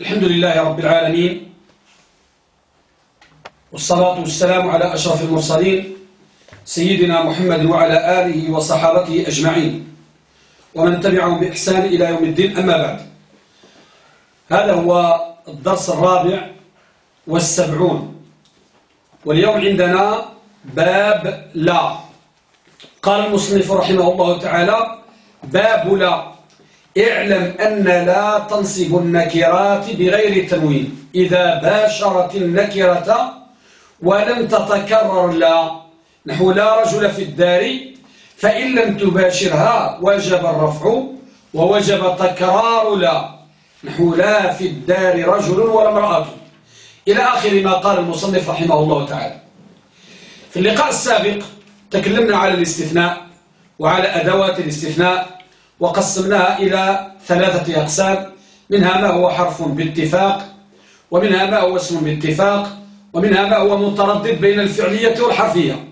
الحمد لله رب العالمين والصلاة والسلام على أشرف المرسلين سيدنا محمد وعلى آله وصحابته أجمعين ومن تبعهم بإحسان إلى يوم الدين أما بعد. هذا هو الدرس الرابع والسبعون واليوم عندنا باب لا. قال المصنف رحمه الله تعالى باب لا. اعلم أن لا تنصب النكرات بغير تنوين إذا باشرت النكرة ولم تتكرر لا نحو لا رجل في الدار فإن لم تباشرها وجب الرفع ووجب تكرار لا. نحو لا في الدار رجل ولا امرأة. إلى آخر ما قال المصنف رحمه الله تعالى. في اللقاء السابق تكلمنا على الاستثناء وعلى أدوات الاستثناء. وقسمناها إلى ثلاثة أقسام. منها ما هو حرف باتفاق ومنها ما هو اسم باتفاق ومنها ما هو متردد بين الفعلية والحرفية.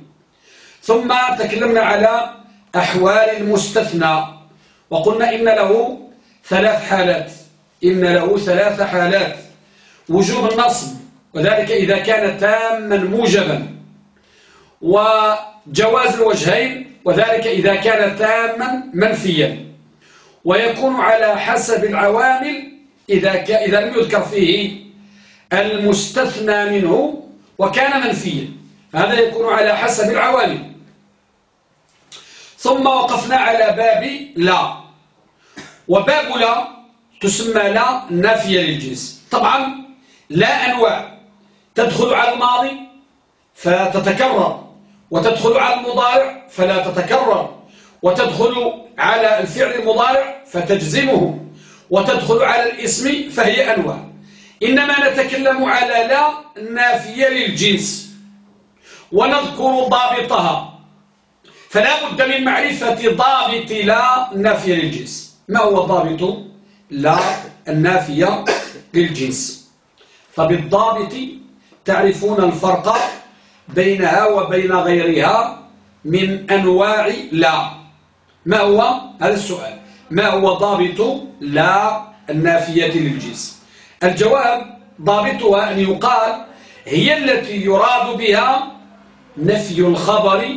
ثم تكلمنا على أحوال المستثنى وقلنا إن له ثلاث حالات. إن له ثلاث حالات. وجوب النصب وذلك إذا كان تاما موجبا. وجواز الوجهين وذلك إذا كان تاما منفيا. ويكون على حسب العوامل إذا, إذا لم يذكر فيه المستثنى منه وكان منفيا. هذا يكون على حسب العوامل. ثم وقفنا على باب لا. وباب لا تسمى لا نافية للجنس. طبعا لا أنواع. تدخل على الماضي فتتكرر وتدخل على المضارع فلا تتكرر. وتدخل على الفعل المضارع فتجزمه وتدخل على الاسم فهي أنواع. إنما نتكلم على لا نافية للجنس ونذكر ضابطها. فلا بد من معرفة ضابط لا نافية للجنس. ما هو ضابط لا النافية للجنس. فبالضابط تعرفون الفرق بينها وبين غيرها من أنواع لا. ما هو؟ هذا السؤال. ما هو ضابط لا النافية للجنس؟ الجواب ضابطها أن يقال هي التي يراد بها نفي الخبر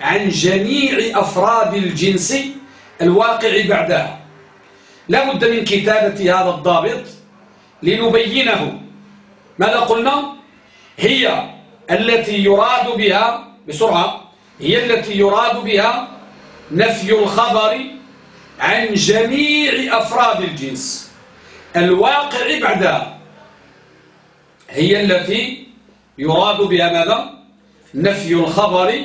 عن جميع أفراد الجنس الواقع بعدها. لا بد من كتابة هذا الضابط لنبينه. ماذا قلنا؟ هي التي يراد بها بسرعة هي التي يراد بها نفي الخبر عن جميع أفراد الجنس. الواقع بعدها هي التي يراد بها ماذا؟ نفي الخبر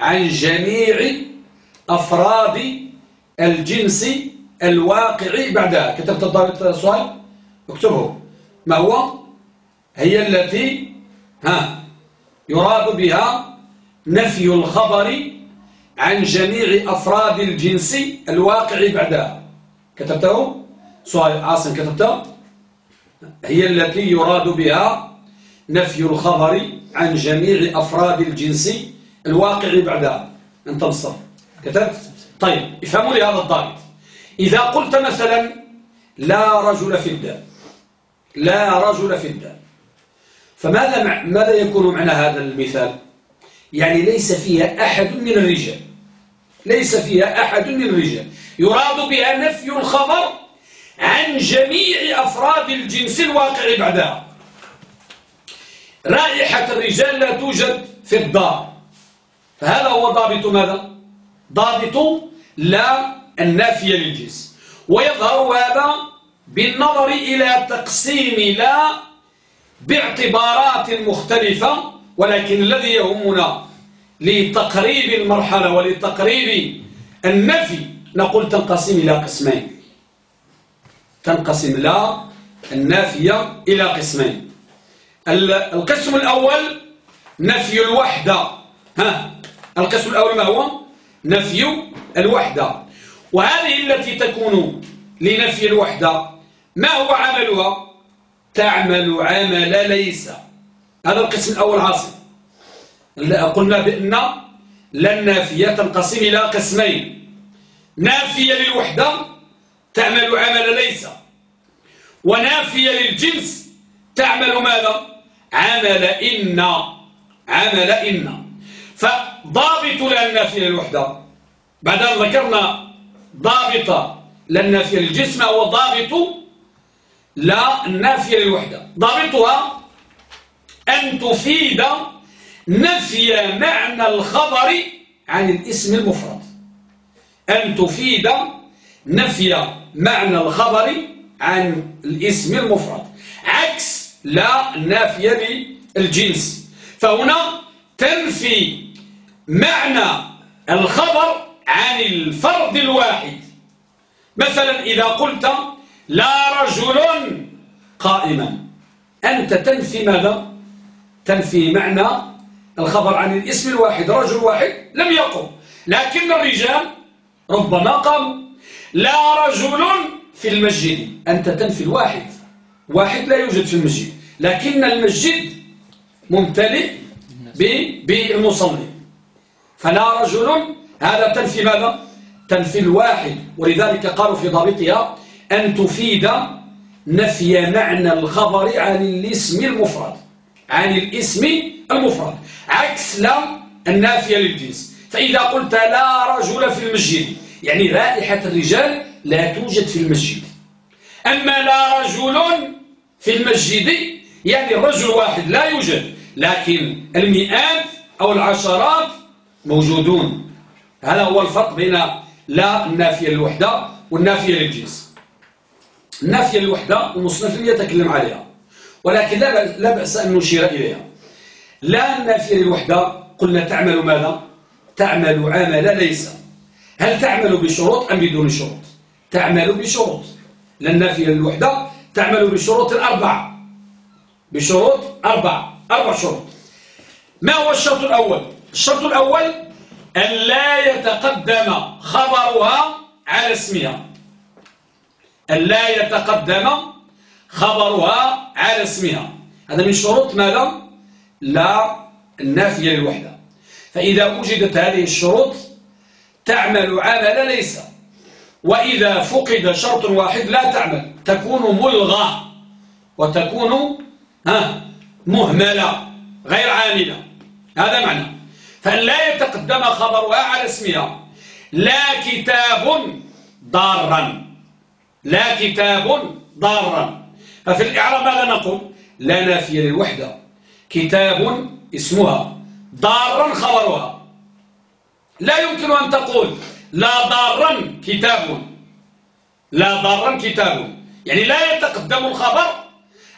عن جميع أفراد الجنس الواقع بعدها كتبت الضابط السؤال؟ اكتبه. ما هو؟ هي التي ها يراد بها نفي الخبر عن جميع أفراد الجنس الواقع بعدها. كتبته سؤال عاصم كتبته؟ هي التي يراد بها نفي الخبر عن جميع أفراد الجنس الواقع بعدها. أنت مصر كتبت؟ طيب افهموا لي هذا الضابط. إذا قلت مثلا لا رجل في الدار لا رجل في الدار فماذا ماذا يكون معنى هذا المثال؟ يعني ليس فيها أحد من الرجال. ليس فيها أحد من الرجال. يراد بها نفي الخبر عن جميع أفراد الجنس الواقع بعدها. رائحة الرجال لا توجد في الدار. فهذا هو ضابط ماذا؟ ضابط لا النافية للجنس. ويظهر هذا بالنظر إلى تقسيم لا باعتبارات مختلفة ولكن الذي يهمنا لتقريب المرحلة ولتقريب النفي نقول تنقسم إلى قسمين. تنقسم لا النافية إلى قسمين. القسم الأول نفي الوحدة. ها القسم الأول ما هو؟ نفي الوحدة. وهذه التي تكون لنفي الوحدة ما هو عملها؟ تعمل عمل ليس. هذا القسم الأول عاصم قلنا بأن لا النافية تنقسم إلى قسمين. نافية للوحدة تعمل عمل ليس. ونافية للجنس تعمل ماذا؟ عمل إن عمل إن. فضابط لا النافية للوحدة. بعد أن ذكرنا ضابط لا النافية للجسم هو ضابط لا النافية للوحدة. ضابطها أن تفيد نفي معنى الخبر عن الاسم المفرد. أن تفيد نفي معنى الخبر عن الاسم المفرد. عكس لا النافية للجنس. فهنا تنفي معنى الخبر عن الفرد الواحد. مثلا إذا قلت لا رجل قائما أنت تنفي ماذا؟ تنفي معنى الخبر عن الاسم الواحد رجل واحد لم يقم. لكن الرجال ربما قاموا لا رجل في المسجد. أنت تنفي الواحد. واحد لا يوجد في المسجد. لكن المسجد ممتلئ بالمصلي. فلا رجل هذا تنفي ماذا؟ تنفي الواحد. ولذلك قالوا في ضابطها أن تفيد نفي معنى الخبر عن الاسم المفرد. عن الاسم المفرد. عكس لا النافية للجنس. فإذا قلت لا رجل في المسجد يعني رائحة الرجال لا توجد في المسجد. أما لا رجل في المسجد يعني رجل واحد لا يوجد لكن المئات أو العشرات موجودون. هذا هو الفرق بين لا النافية للوحدة والنافية للجنس. النافية للوحدة المصنف لم يتكلم عليها ولكن لا بأس أن نشير إليها. لا النافية للوحدة. قلنا تعمل ماذا؟ تعمل عمل ليس. هل تعمل بشروط أم بدون شروط؟ تعمل بشروط. لا النافية للوحدة تعمل بشروط أربعة بشروط أربعة أربع شروط. ما هو الشرط الأول؟ الشرط الأول أن لا يتقدم خبرها على اسمها. أن لا يتقدم خبرها على اسمها. هذا من شروط ماذا؟ لا النافية للوحدة فإذا وجدت هذه الشروط تعمل عمل ليس. وإذا فقد شرط واحد لا تعمل. تكون ملغى وتكون مهملة غير عاملة. هذا معنى. فلا يتقدم خبرها على اسمها لا كتاب ضارا. لا كتاب ضارا. ففي الإعراب ماذا نقول؟ لا نافية للوحدة. كتاب اسمها ضارا خبرها. لا يمكن أن تقول لا ضارا كتاب. لا ضارا كتاب. يعني لا يتقدم الخبر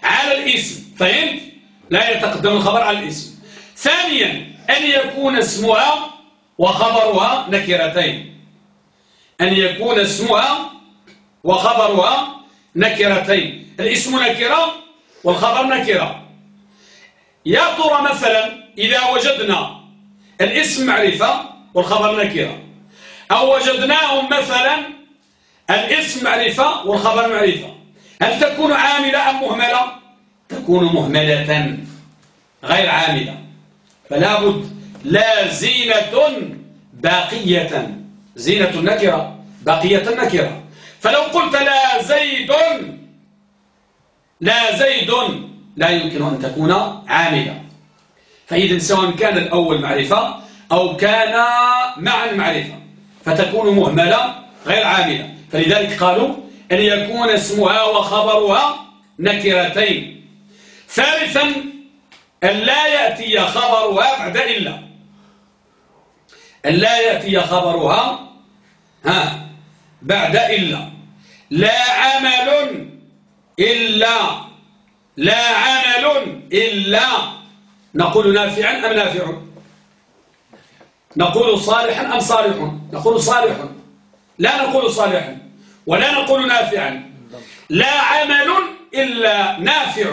على الاسم. فهمت؟ لا يتقدم الخبر على الاسم. ثانيا أن يكون اسمها وخبرها نكرتين. أن يكون اسمها وخبرها نكرتين. الاسم نكرة والخبر نكرة. يا ترى مثلا إذا وجدنا الاسم معرفة والخبر نكرة. أو وجدناهم مثلا الاسم معرفة والخبر معرفة. هل تكون عاملة أم مهملة؟ تكون مهملة. غير عاملة. فلا بد. لا زينة باقية. زينة نكرة. باقية نكرة. فلو قلت لا زيد لا زيد لا يمكن أن تكون عاملة. فإذا سواء كان الأول معرفة أو كان مع المعرفة فتكون مهملة غير عاملة. فلذلك قالوا أن يكون اسمها وخبرها نكرتين. ثالثا أن لا يأتي خبرها بعد إلا. أن لا يأتي خبرها ها بعد إلا. لا عمل إلا. لا عمل إلا نقول نافعا أم نافع؟ نقول صالحا أم صالح؟ نقول صالح. لا نقول صالحا ولا نقول نافعا لا عمل إلا نافع.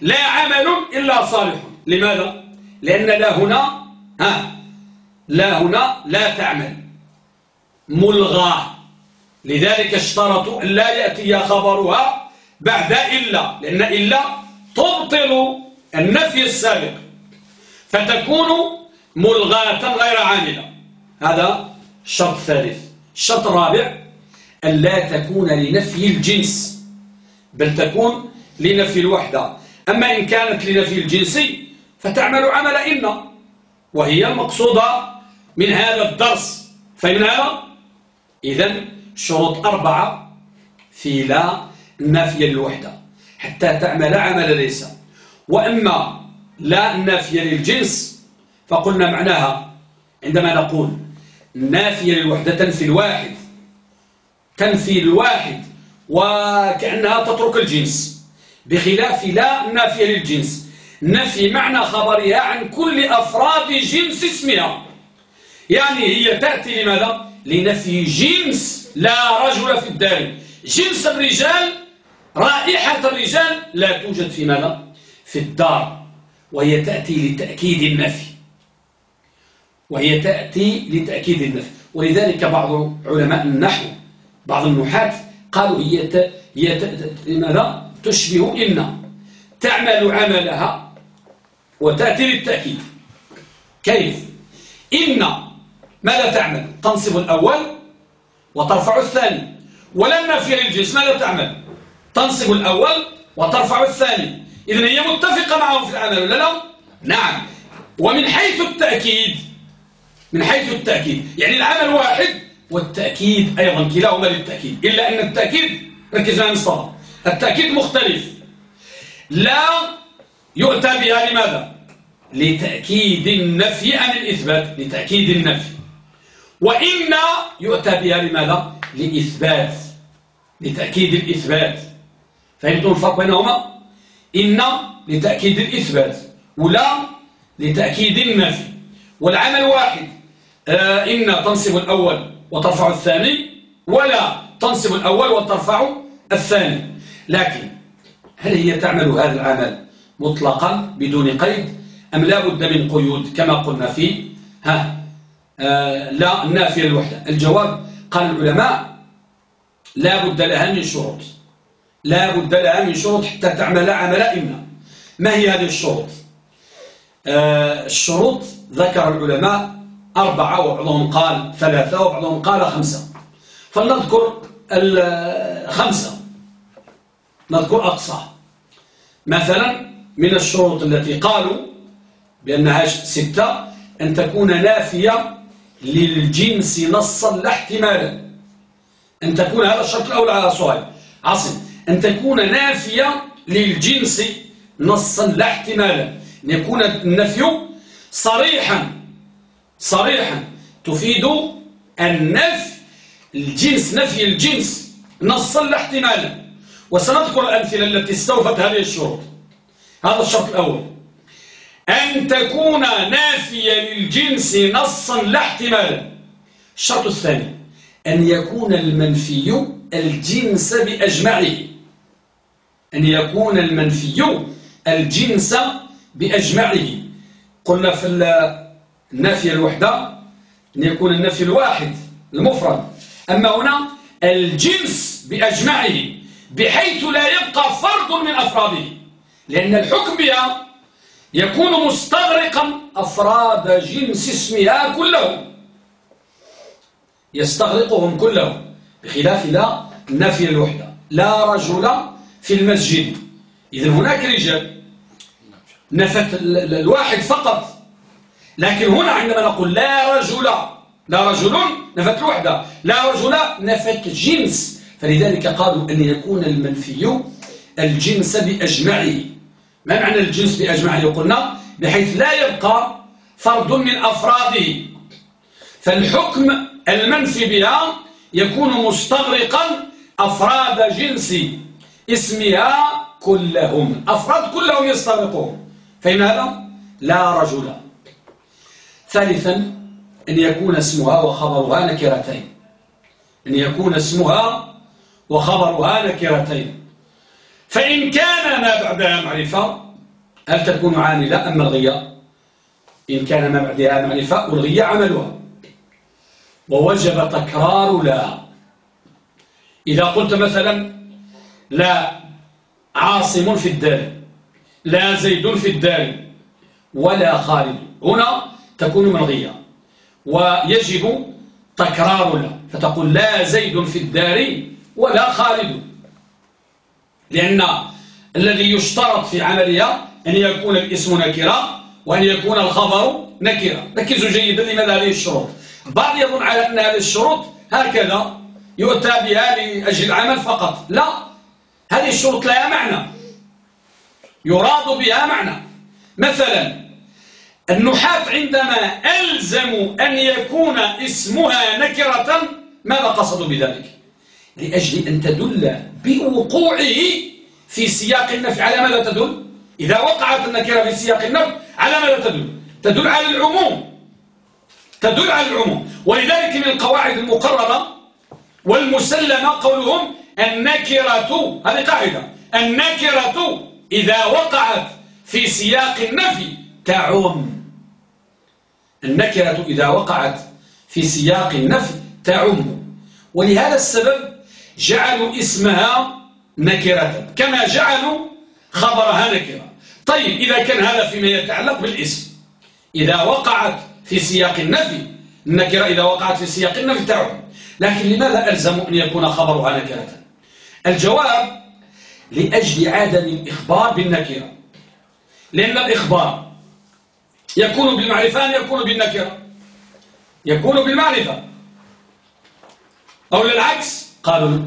لا عمل إلا صالح. لماذا؟ لأن لا هنا ها لا هنا لا تعمل. ملغاه لذلك اشترطوا لا يأتي خبرها بعد إلا لأن إلا تبطل النفي السابق فتكون ملغاة غير عاملة. هذا الشرط الثالث. الشرط الرابع أن لا تكون لنفي الجنس بل تكون لنفي الوحدة. أما إن كانت لنفي الجنس فتعمل عمل إن وهي المقصودة من هذا الدرس. فمن هذا؟ إذن شروط أربعة في لا نافية للوحدة حتى تعمل عمل ليس. وأما لا نافية للجنس فقلنا معناها عندما نقول نافية للوحدة تنفي الواحد تنفي الواحد وكأنها تترك الجنس بخلاف لا نافية للجنس. نفي معنى خبرها عن كل أفراد جنس اسمها. يعني هي تأتي لماذا؟ لنفي جنس لا رجل في الدار. جنس الرجال رائحة الرجال لا توجد في ماذا؟ في الدار وهي تأتي لتأكيد النفي. وهي تأتي لتأكيد النفي. ولذلك بعض علماء النحو بعض النحاة قالوا هي ت... هي ت... ماذا تشبه إن. تعمل عملها وتأتي للتأكيد. كيف؟ إن ماذا تعمل؟ تنصب الأول وترفع الثاني. ولن نفي للجنس ماذا تعمل؟ تنصب الأول وترفع الثاني. إذن هي متفقة معهم في العمل ولا لا؟ نعم. ومن حيث التأكيد من حيث التأكيد. يعني العمل واحد والتأكيد أيضا كلاهما للتأكيد. إلا أن التأكيد ركز معنا مصطفى التأكيد مختلف. لا يؤتى بها لماذا؟ لتأكيد النفي عن الإثبات. لتأكيد النفي. وإن يؤتى بها لماذا؟ لإثبات. لتأكيد الإثبات. فهمتم الفرق بينهما؟ إن لتأكيد الإثبات ولا لتأكيد النفي. والعمل واحد آه إن تنصب الأول وترفع الثاني ولا تنصب الأول وترفع الثاني. لكن هل هي تعمل هذا العمل مطلقا بدون قيد؟ أم لا بد من قيود كما قلنا في ها آه لا النافية الوحدة؟ الجواب قال العلماء لا بد لها من شروط. لا بد لها من شروط حتى تعمل عمل إما. ما هي هذه الشروط؟ آه الشروط ذكر العلماء أربعة وبعضهم قال ثلاثة وبعضهم قال خمسة. فلنذكر الخمسة نذكر أقصى. مثلا من الشروط التي قالوا بأنها ستة أن تكون نافية للجنس نصا لا احتمالا. أن تكون هذا الشرط الأول على صهيب عاصم أن تكون نافية للجنس نصا لا احتمالا. أن يكون النفي صريحا صريحا تفيد النفي الجنس نفي الجنس نصا لا احتمالا. وسنذكر الأمثلة التي استوفت هذه الشروط. هذا الشرط الأول. أن تكون نافية للجنس نصا لا احتمالا. الشرط الثاني. أن يكون المنفي الجنس بأجمعه. أن يكون المنفي الجنس بأجمعه. قلنا في النافية الوحدة أن يكون النفي الواحد المفرد. أما هنا الجنس بأجمعه بحيث لا يبقى فرد من أفراده. لأن الحكم بها يكون مستغرقا أفراد جنس اسمها كلهم يستغرقهم كلهم بخلاف لا نفي الوحدة. لا رجل في المسجد. إذن هناك رجال نفت الواحد فقط لكن هنا عندما نقول لا رجل لا رجل نفت الوحدة لا رجل نفت جنس. فلذلك قالوا أن يكون المنفي الجنس بأجمعه. ما معنى الجنس بأجمعه؟ قلنا بحيث لا يبقى فرد من أفراده. فالحكم المنفي بها يكون مستغرقا أفراد جنس اسمها كلهم. أفراد كلهم يستغرقهم فإن هذا لا رجل. ثالثا أن يكون اسمها وخبرها نكرتين. أن يكون اسمها وخبرها نكرتين. فإن كان ما بعدها معرفة هل تكون عاملة أم الغية إن كان ما بعدها معرفة والغية عملها. ووجب تكرار لا. إذا قلت مثلا لا عاصم في الدار لا زيد في الدار ولا خالد. هنا تكون ملغية ويجب تكرار لا فتقول لا زيد في الدار ولا خالد. لأن الذي يشترط في عملها أن يكون الاسم نكرة وأن يكون الخبر نكرة ركزوا جيدا لماذا؟ هذه الشروط. بعض يظن على أن هذه الشروط هكذا يؤتى بها لأجل العمل فقط. لا هذه الشروط لها معنى. يراد بها معنى. مثلا النحاة عندما ألزموا أن يكون اسمها نكرة ماذا قصدوا بذلك؟ لأجل أن تدل بوقوعه في سياق النفي على ماذا تدل؟ إذا وقعت النكرة في سياق النفي على ماذا تدل؟ تدل على العموم. تدل على العموم. ولذلك من القواعد المقررة والمسلمة قولهم النكرة هذه قاعدة. النكرة إذا وقعت في سياق النفي تعم. النكرة إذا وقعت في سياق النفي تعم. ولهذا السبب جعلوا اسمها نكرة كما جعلوا خبرها نكرة. طيب إذا كان هذا فيما يتعلق بالاسم. إذا وقعت في سياق النفي النكرة إذا وقعت في سياق النفي تعم. لكن لماذا ألزموا أن يكون خبرها نكرة؟ الجواب لأجل عدم الإخبار بالنكرة. لأن الإخبار يكون بالمعرفة أن يكون بالنكرة؟ يكون بالمعرفة. أو للعكس قالوا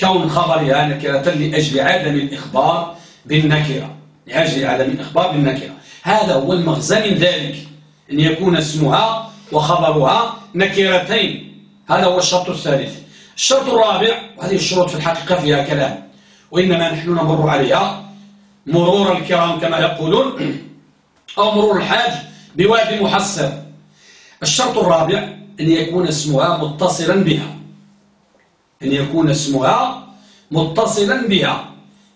كون خبرها نكرة لأجل عدم الإخبار بالنكرة. لأجل عدم الإخبار بالنكرة. هذا هو المغزى من ذلك أن يكون اسمها وخبرها نكرتين. هذا هو الشرط الثالث. الشرط الرابع وهذه الشروط في الحقيقة فيها كلام وإنما نحن نمر عليها مرور الكرام كما يقولون أو مرور الحاج بوادي محسر الشرط الرابع أن يكون اسمها متصلا بها. أن يكون اسمها متصلا بها.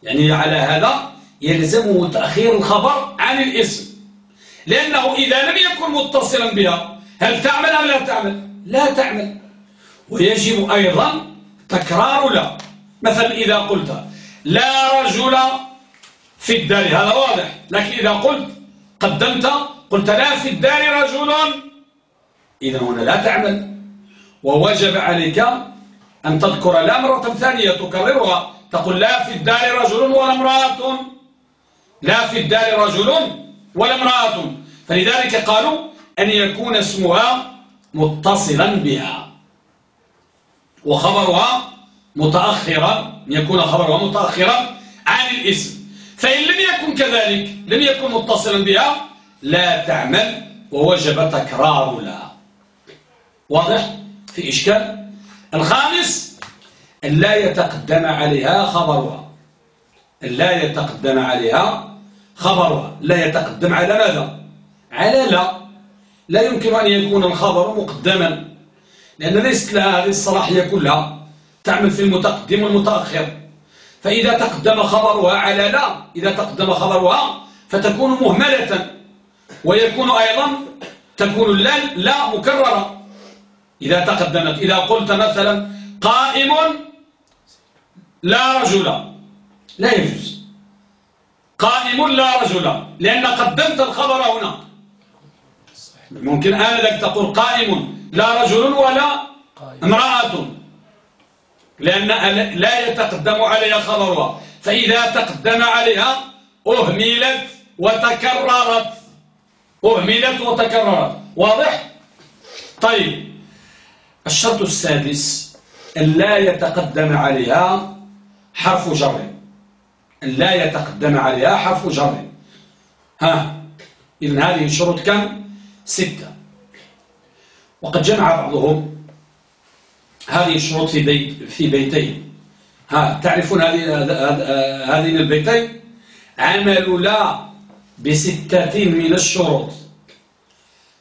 يعني على هذا يلزم تأخير الخبر عن الاسم. لأنه إذا لم يكن متصلا بها هل تعمل أم لا تعمل؟ لا تعمل. ويجب أيضا تكرار لا. مثلا إذا قلت لا رجل في الدار هذا واضح. لكن إذا قلت قدمت قلت لا في الدار رجل إذا هنا لا تعمل. ووجب عليك أن تذكر لا مرة ثانية تكررها. تقول لا في الدار رجل ولا امرأة. لا في الدار رجل ولا امرأة. فلذلك قالوا أن يكون اسمها متصلا بها. وخبرها متأخرا يكون خبرها متأخرا عن الاسم. فإن لم يكن كذلك لم يكن متصلا بها لا تعمل ووجب تكرار لها واضح؟ في إشكال؟ الخامس أن لا يتقدم عليها خبرها. أن لا يتقدم عليها خبرها. لا يتقدم على ماذا؟ على لا. لا يمكن أن يكون الخبر مقدما. لأن ليست لها هذه الصلاحية كلها. تعمل في المتقدم والمتأخر. فإذا تقدم خبرها على لا إذا تقدم خبرها فتكون مهملة. ويكون أيضا تكون لا لا مكررة. إذا تقدمت إذا قلت مثلا قائم لا رجل. لا يجوز. قائم لا رجل. لأن قدمت الخبر هنا. ممكن آنذاك تقول قائم. لا رجل ولا امرأة. لأن لا يتقدم عليها خبرها فإذا تقدم عليها أهملت وتكررت. أهملت وتكررت. واضح؟ طيب. الشرط السادس أن لا يتقدم عليها حرف جر. أن لا يتقدم عليها حرف جر. ها إذن هذه الشروط كم؟ ستة. وقد جمع بعضهم هذه الشروط في بيت في بيتين. ها تعرفون هذه هذين البيتين؟ عمل لا بستة من الشروط.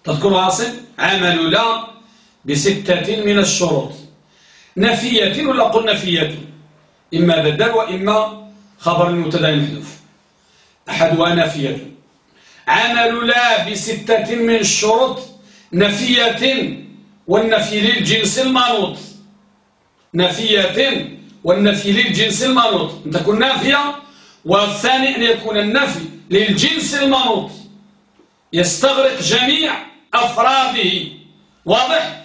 تذكر عاصم عمل لا بستة من الشروط. نفية ولا قل نفية؟ إما بدل وإما خبر المبتدأ المحذوف. أحدها نفية. عمل لا بستة من الشروط نفية والنفي للجنس المنوط. نفية والنفي للجنس المنوط. أن تكون نافية والثاني أن يكون النفي للجنس المنوط. يستغرق جميع أفراده. واضح؟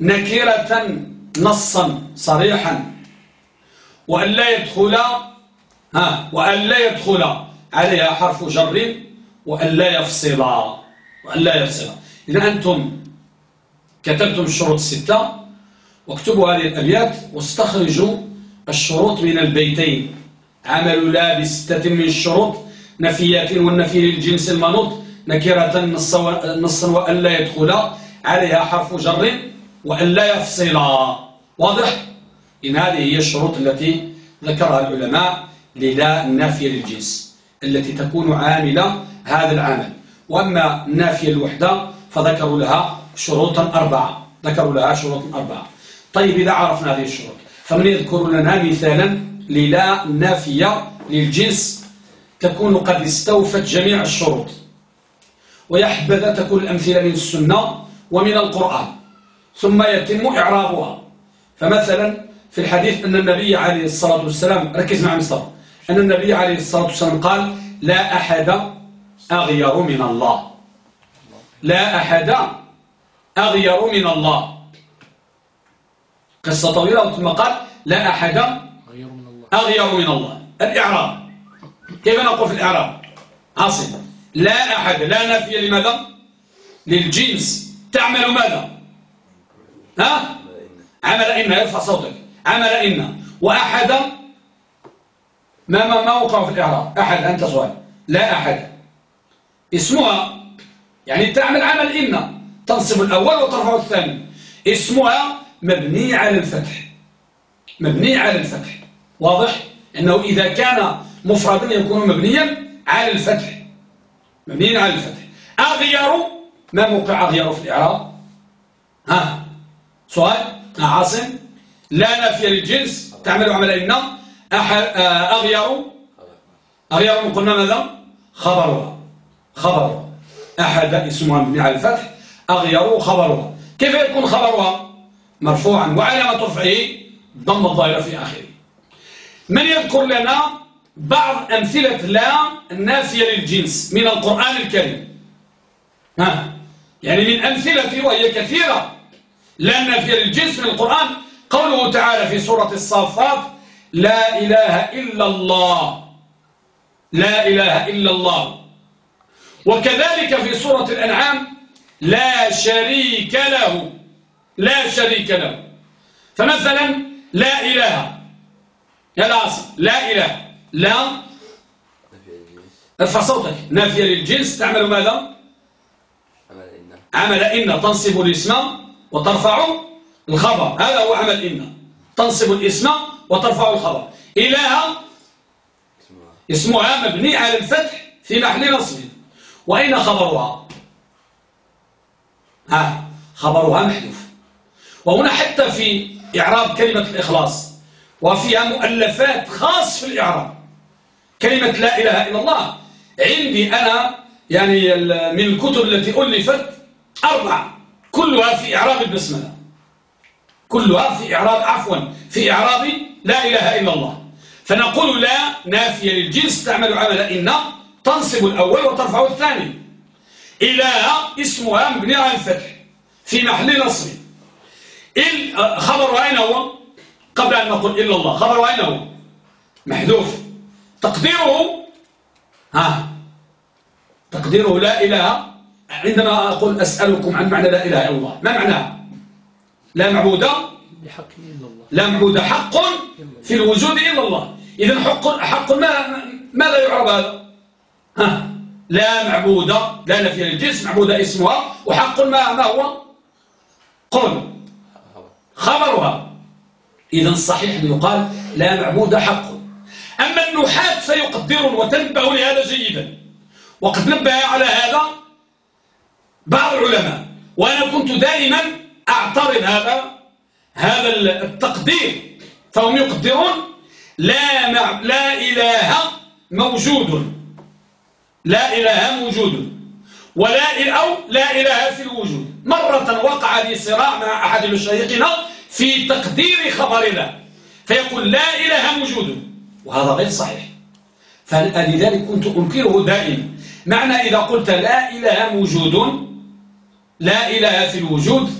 نكرة نصا صريحا. وأن لا يدخل ها وأن لا يدخل عليها حرف جر وأن لا يفصل وأن لا يفصل. إذا أنتم كتبتم الشروط الستة واكتبوا هذه الأبيات واستخرجوا الشروط من البيتين. عمل لا بستة من الشروط نفيات والنفي للجنس المنوط نكرة نصا وأن لا يدخل عليها حرف جر وأن لا يفصل واضح؟ إن هذه هي الشروط التي ذكرها العلماء للا النافية للجنس التي تكون عاملة هذا العمل. وأما النافية الوحدة فذكروا لها شروطا أربعة. ذكروا لها شروطا أربعة. طيب إذا عرفنا هذه الشروط فمن يذكر لنا مثالا للا النافية للجنس تكون قد استوفت جميع الشروط ويحبذ تكون الأمثلة من السنة ومن القرآن ثم يتم إعرابها. فمثلا في الحديث أن النبي عليه الصلاة والسلام ركز مع مصر أن النبي عليه الصلاة والسلام قال لا أحد أغير من الله. لا أحد أغير من الله. قصة طويلة ثم قال لا أحد أغير من الله. الإعراب. كيف نقول في الإعراب؟ عاصم لا أحد لا نافية لماذا؟ للجنس. تعمل ماذا؟ ها؟ عمل إن يرفع صوتك. عمل إن وأحد ما ما ما وقع في الإعراب؟ أحد أنت سؤال. لا أحد. اسمها يعني تعمل عمل إن تنصب الأول وترفع الثاني. اسمها مبني على الفتح. مبني على الفتح. واضح؟ أنه إذا كان مفردا يكون مبنيا على الفتح. مبني على الفتح. أغير ما موقع أغير في الإعراب؟ ها؟ سؤال؟ عاصم؟ لا نافية للجنس. تعمل عمل إن أغير. أغير قلنا ماذا؟ خبرها خبرها أحد اسمها مبني على الفتح أغير خبرها كيف يكون خبرها مرفوعا. وعلامة رفعه ضم الظاهرة في آخره. من يذكر لنا بعض أمثلة لا النافية للجنس من القرآن الكريم؟ ها؟ يعني من أمثلة وهي كثيرة لا النافية للجنس من القرآن. قوله تعالى في سورة الصافات لا إله إلا الله. لا إله إلا الله. وكذلك في سورة الأنعام لا شريك له. لا شريك له. فمثلا لا إله. يا العصر لا إله. لا. ارفع صوتك. نافية للجنس. تعمل ماذا؟ عمل إن تنصب الاسم وترفع الخبر. هذا هو عمل إن تنصب الاسم وترفع الخبر. إله. اسمها مبني على الفتح في محل نصب وأين خبرها؟ ها خبرها محذوف. وهنا حتى في إعراب كلمة الإخلاص وفيها مؤلفات خاص في الإعراب. كلمة لا إله إلا الله. عندي أنا يعني من الكتب التي ألفت أربع كلها في إعراب البسملة. كلها في إعراب عفوا في إعراب لا إله إلا الله. فنقول لا نافية للجنس تعمل عمل إن تنصب الأول وترفع الثاني. إله اسمها مبني على الفتح في محل نصب. خبر أين هو؟ قبل أن نقول إلا الله خبر أين هو؟ محذوف. تقديره؟ ها. تقديره لا إله. عندما أقول أسألكم عن معنى لا إله إلا الله. ما معناه؟ لا معبود بحق إلا الله. لا معبود حق في الوجود إلا الله. إذا حق حق ما ماذا يعرب هذا؟ لا معبود لا نفي الجنس معبود اسمها وحق ما ما هو؟ قل خبرها. إذا الصحيح أن يقال لا معبود حق. أما النحاة فيقدرون وتنبهوا لهذا جيدا. وقد نبه على هذا بعض العلماء. وأنا كنت دائما أعترض هذا هذا التقدير. فهم يقدرون لا, لا إله موجود. لا إله موجود. ولا أو لا إله في الوجود. مرة وقع لي صراع مع أحد مشايخنا في تقدير خبر الله. فيقول لا إله موجود. وهذا غير صحيح. فلذلك كنت أنكره دائما. معنى إذا قلت لا إله موجود لا إله في الوجود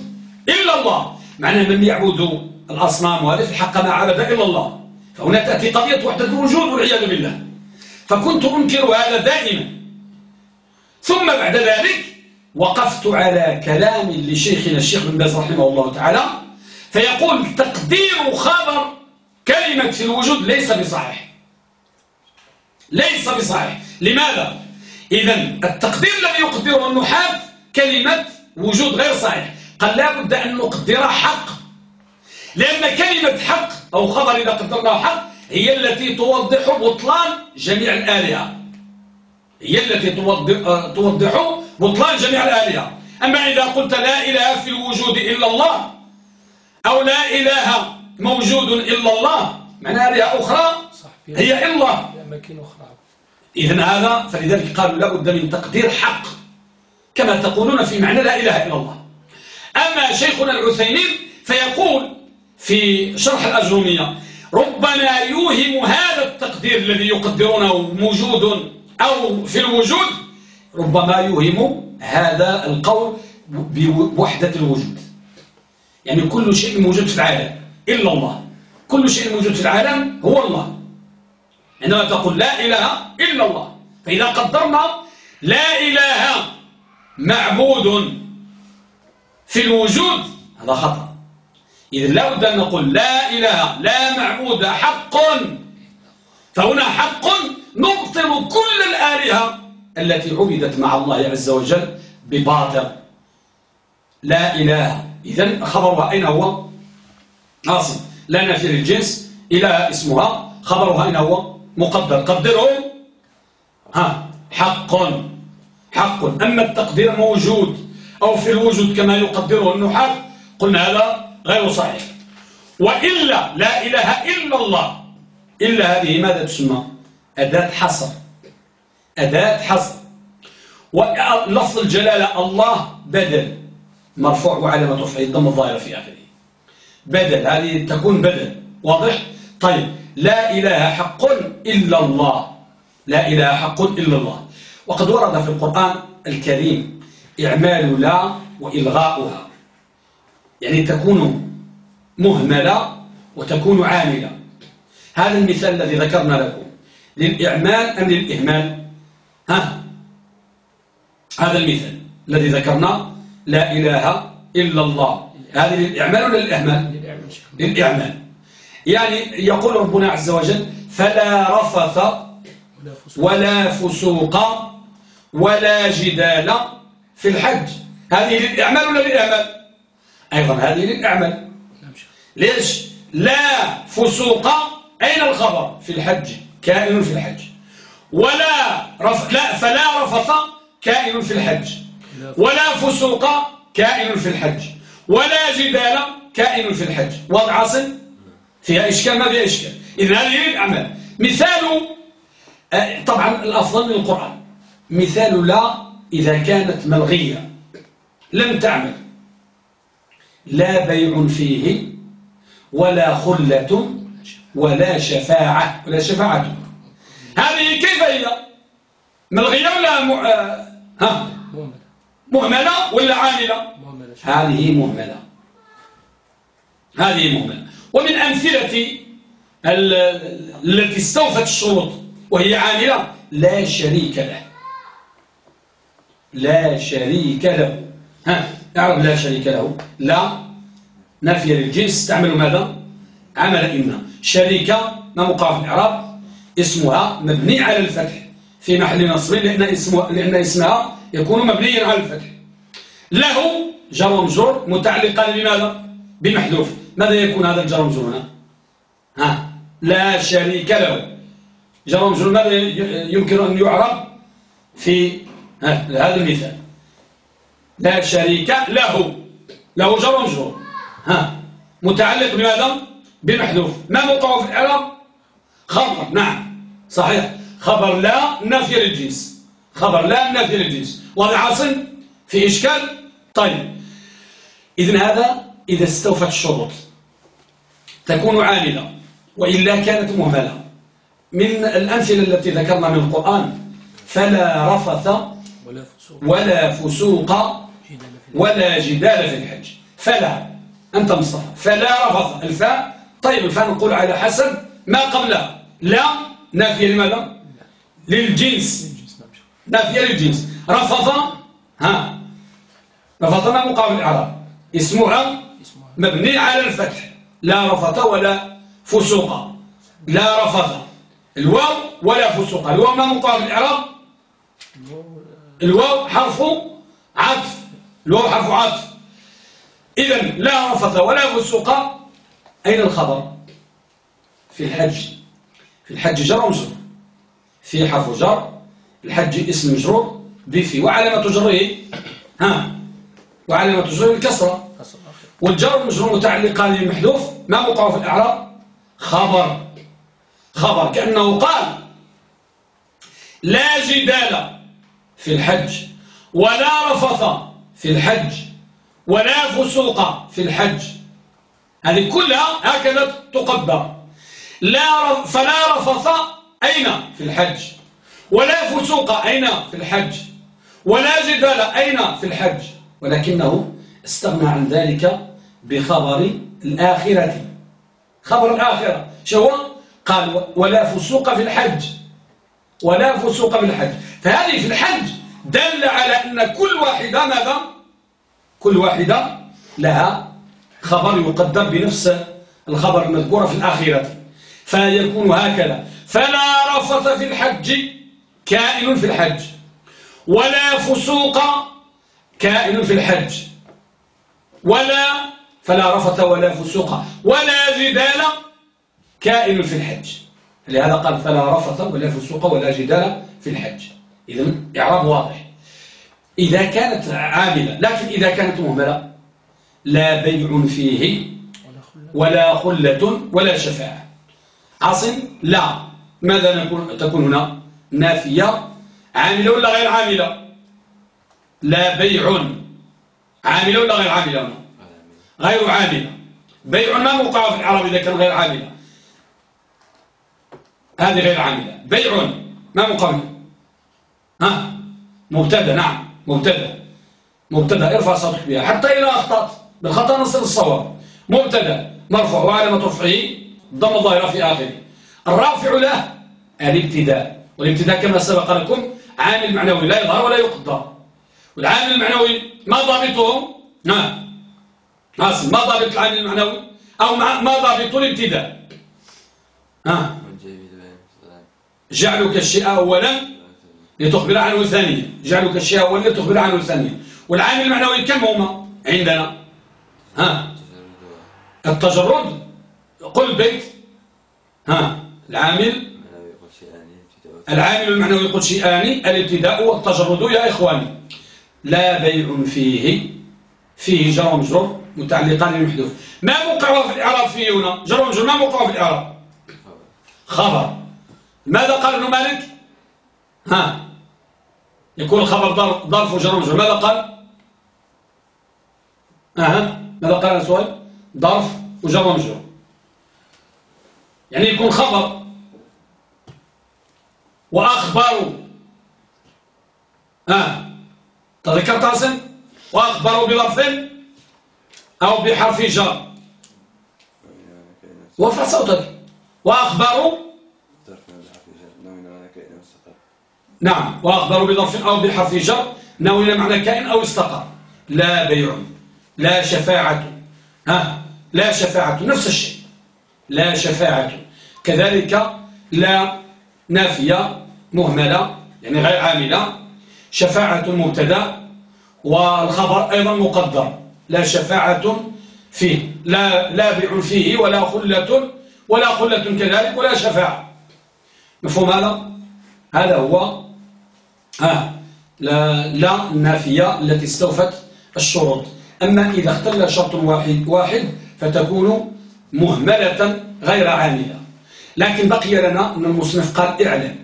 إلا الله. معنى من يعبد الأصنام وهذا في الحق ما عبد إلا الله. فهنا تأتي قضية وحدة الوجود والعياذ بالله. فكنت أنكر هذا دائما. ثم بعد ذلك وقفت على كلام لشيخنا الشيخ بن باز رحمه الله تعالى فيقول تقدير خبر كلمة في الوجود ليس بصحيح. ليس بصحيح. لماذا؟ إذا التقدير الذي يقدره النحاة كلمة وجود غير صحيح. قال لا بد أن نقدر حق. لأن كلمة حق أو خبر إذا قدرناه حق هي التي توضح بطلان جميع الآلهة. هي التي توضح بطلان جميع الآلهة. أما إذا قلت لا إله في الوجود إلا الله أو لا إله موجود إلا الله معنى آلهة أخرى هي الله. إذن هذا فلذلك قالوا لا بد من تقدير حق كما تقولون في معنى لا إله إلا الله. أما شيخنا العثيمين فيقول في شرح الأجرومية ربما يوهم هذا التقدير الذي يقدرونه موجود أو في الوجود. ربما يوهم هذا القول بوحدة الوجود. يعني كل شيء موجود في العالم إلا الله. كل شيء موجود في العالم هو الله. عندما تقول لا إله إلا الله فإذا قدرنا لا إله معبود في الوجود هذا خطأ. إذا لا بد أن نقول لا إله لا معبود حق. فهنا حق نبطل كل الآلهة التي عبدت مع الله عز وجل بباطل. لا إله. إذن خبرها أين هو؟ ناصب لا نفي الجنس إله اسمها خبرها أين هو؟ مقدر. قدره. ها حق. حق. أما التقدير موجود. أو في الوجود كما يقدره النحاة. قلنا هذا غير صحيح. وإلا لا إله إلا الله. إلا هذه ماذا تسمى؟ أداة حصر. أداة حصر. ولفظ الجلالة الله بدل. مرفوع وعلامة رفعه الضم الظاهرة في آخره. بدل هذه تكون بدل. واضح؟ طيب. لا إله حق إلا الله. لا إله حق إلا الله. وقد ورد في القرآن الكريم إعمال لا وإلغاؤها. يعني تكون مهملة وتكون عاملة. هذا المثال الذي ذكرنا لكم. للإعمال أم للإهمال؟ ها؟ هذا المثال الذي ذكرنا. لا إله إلا الله. هذه للإعمال ولا للإهمال؟ للإعمال. يعني يقول ربنا عز وجل فلا رفث ولا فسوق ولا جدال في الحج. هذه للإعمال ولا للإعمال أيضا هذه للإعمال. ليش؟ لا فسوق أين الخبر؟ في الحج كائن في الحج. ولا رف... لا فلا رفث كائن في الحج. ولا فسوق كائن في الحج. ولا جدال كائن في الحج. وضع عاصم؟ فيها إشكال ما فيها إشكال. إذن هذه للأعمال مثال آه، طبعا الأفضل من القرآن. مثال لا إذا كانت ملغية. لم تعمل. لا بيع فيه ولا خلة ولا شفاعة ولا شفاعة. هذه كيف هي؟ ملغية ولا م... آه، ها؟ مهملة ولا عاملة؟ هذه مهملة. هذه مهملة. ومن أمثلة التي استوفت الشروط وهي عاملة لا شريك له. لا شريك له. ها؟ اعرف لا شريك له. لا. نافية للجنس. تعمل ماذا؟ عمل إما. شريكة ما مقام في الإعراب. اسمها مبني على الفتح. في محل نصب لأن, اسمها لأن اسمها يكون مبنيا على الفتح. له جر ومجرور متعلقا بماذا بمحذوف. ماذا يكون هذا الجر ومجرور هنا؟ ها؟ لا شريك له. جر ومجرور ماذا يمكن أن يعرب؟ في هذا المثال. لا شريك له. له جر ومجرور ها. متعلق بماذا؟ بمحذوف. ما موقعه في الإعراب خبر. نعم. صحيح. خبر لا نفي للجنس. خبر لا نفي للجنس. والعاصم في إشكال؟ طيب. إذن هذا إذا استوفت الشروط. تكون عاملة. وإلا كانت مهملة. من الأمثلة التي ذكرنا من القرآن فلا رفث ولا فسوق ولا جدال في الحج. فلا. أنت مصطفى. فلا رفض. الفاء. طيب الفاء نقول على حسب ما قبلها لا. نافية لماذا؟ للجنس. نافية للجنس. رفض. ها. رفض ما مقابل الإعراب. اسمها مبني على الفتح. لا رفض ولا فسوق. لا رفض. الواو ولا فسوق. الواو ما مقابل الإعراب؟ الواو حرف عطف. الواو حرف عطف إذا لا رفض ولا فسوق. أين الخبر؟ في الحج. في الحج جر ومجرور في حرف جر. الحج اسم مجرور. بفي. وعلامة جره ها؟ وعلامة جره الكسرة. والجر والمجرور متعلقان بالمحذوف ما موقعه في الإعراب؟ خبر. خبر. كأنه قال لا جدال في الحج ولا رفث في الحج. ولا فسوق في الحج. هذه كلها هكذا تقدر. لا فلا رفث أين؟ في الحج. ولا فسوق أين؟ في الحج. ولا جدال أين؟ في الحج. ولكنه استغنى عن ذلك بخبر الآخرة. خبر الآخرة. شو قال ولا فسوق في الحج. ولا فسوق في الحج. فهذه في الحج. دل على أن كل واحدة ماذا؟ كل واحدة لها خبر يقدر بنفس الخبر المذكور في الآخرة. فيكون هكذا. فلا رفث في الحج كائن في الحج. ولا فسوق كائن في الحج. ولا فلا رفث ولا فسوق. ولا جدال كائن في الحج. لهذا قال فلا رفث ولا فسوق ولا جدال في الحج. إذا إعراب واضح. إذا كانت عاملة لكن إذا كانت مهملة لا بيع فيه ولا خلة ولا شفاعة. عاصم لا. ماذا نكون تكون هنا؟ نافية عاملة ولا غير عاملة؟ لا بيع. عاملة ولا غير عاملة؟ غير عاملة. بيع ما موقع في العرب إذا كان غير عاملة. هذه غير عاملة. بيع ما موقع ها مبتدأ نعم. مبتدأ. مبتدأ. ارفع صوتك بها. حتى إذا أخطأت. بالخطأ نصل الصواب. مبتدأ. مرفوع. وعلامة رفعه. ضم الظاهرة في آخره. الرافع له الابتداء. والابتداء كما سبق لكم عامل معنوي. لا يظهر ولا يقدر. والعامل المعنوي ما ضابطه؟ نعم. حاصل ما ضابط العامل المعنوي؟ أو ما ضابط الابتداء؟ ها؟ جعلك الشيء أولا. لتخبر عنه ثانيا جعلك الشيء أولا لتخبر عنه ثانيا والعامل المعنوي كم هما عندنا. ها؟ التجرد. قل بيت ها؟ العامل. العامل المعنوي يقول شيئان. الابتداء والتجرد يا إخواني. لا بيع فيه. فيه جر ومجرور متعلقان بالمحذوف. ما موقعه في الإعراب فيه هنا؟ جر ومجرور ما موقعه في الإعراب؟ خبر. ماذا قال ابن مالك؟ ها؟ يكون الخبر ظرف وجر ومجرور ماذا قال؟ أها ماذا قال السؤال ظرف وجر ومجرور يعني يكون خبر وأخبروا آه تذكرت عاصم وأخبروا بظرف أو بحرف جر. وارفع صوتك وأخبروا نعم. وأخبروا بظرف أو بحرف جر نوين معنى كائن أو استقر. لا بيع لا شفاعة. ها؟ لا شفاعة. نفس الشيء. لا شفاعة. كذلك لا نافية مهملة يعني غير عاملة. شفاعة مبتدأ. والخبر أيضا مقدر. لا شفاعة فيه. لا لا بيع فيه ولا خلة ولا خلة كذلك ولا شفاعة. مفهوم هذا؟ هذا هو آه لا, لا النافية التي استوفت الشروط. أما إذا اختل شرط واحد واحد فتكون مهملة غير عاملة. لكن بقي لنا أن المصنف قال اعلم